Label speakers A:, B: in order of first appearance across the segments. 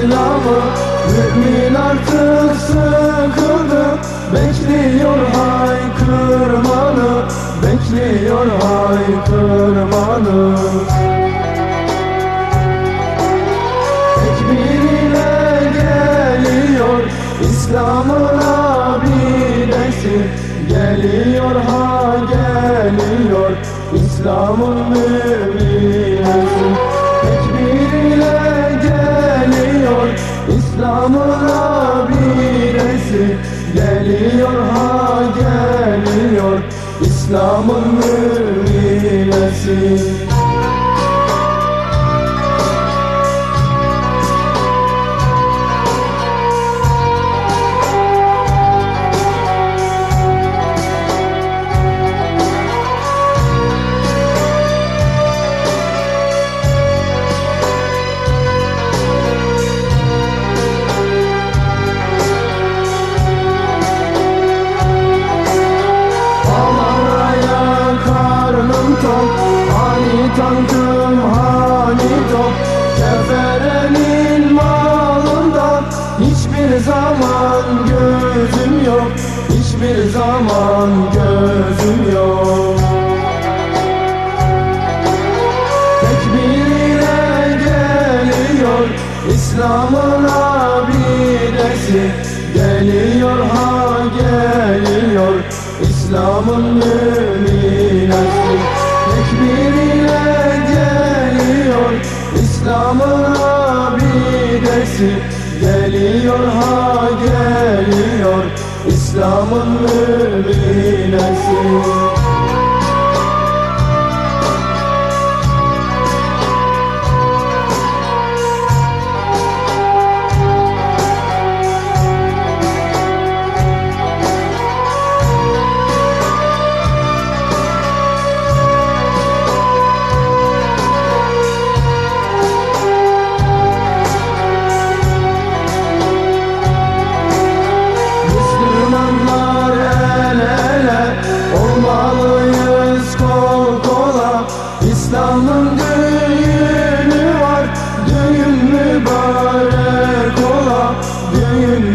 A: İslam'ı Mümin artık sıkıldı. Bekliyor haykırmanı Bekliyor haykırmanı. Tekbiriyle geliyor İslam'ın abidesi Geliyor ha geliyor İslam'ın mümin İslam'ın müminesi Tankım hani tok Keferenin malından Hiçbir zaman gözüm yok. Hiçbir zaman gözüm yok. Tekbiriyle geliyor İslam'ın abidesi. Geliyor ha geliyor İslam'ın müminesi İslam'ın abidesi Geliyor ha geliyor. İslam'ın müminesi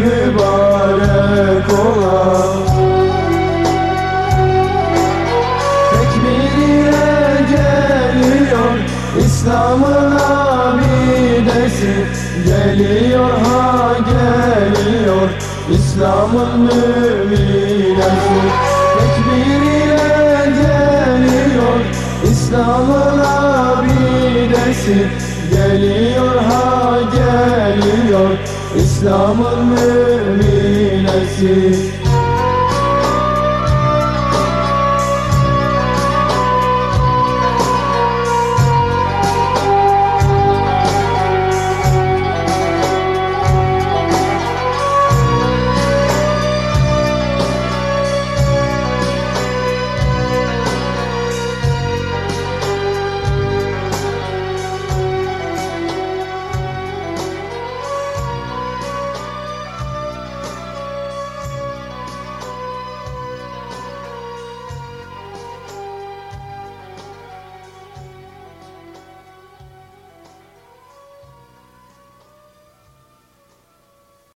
A: mübarek ola Tekbiriyle geliyor İslam'ın abidesi. Geliyor ha geliyor İslam'ın müminesi. Tekbiriyle geliyor İslam'ın abidesi. Geliyor ha geliyor İslam'ın müminesi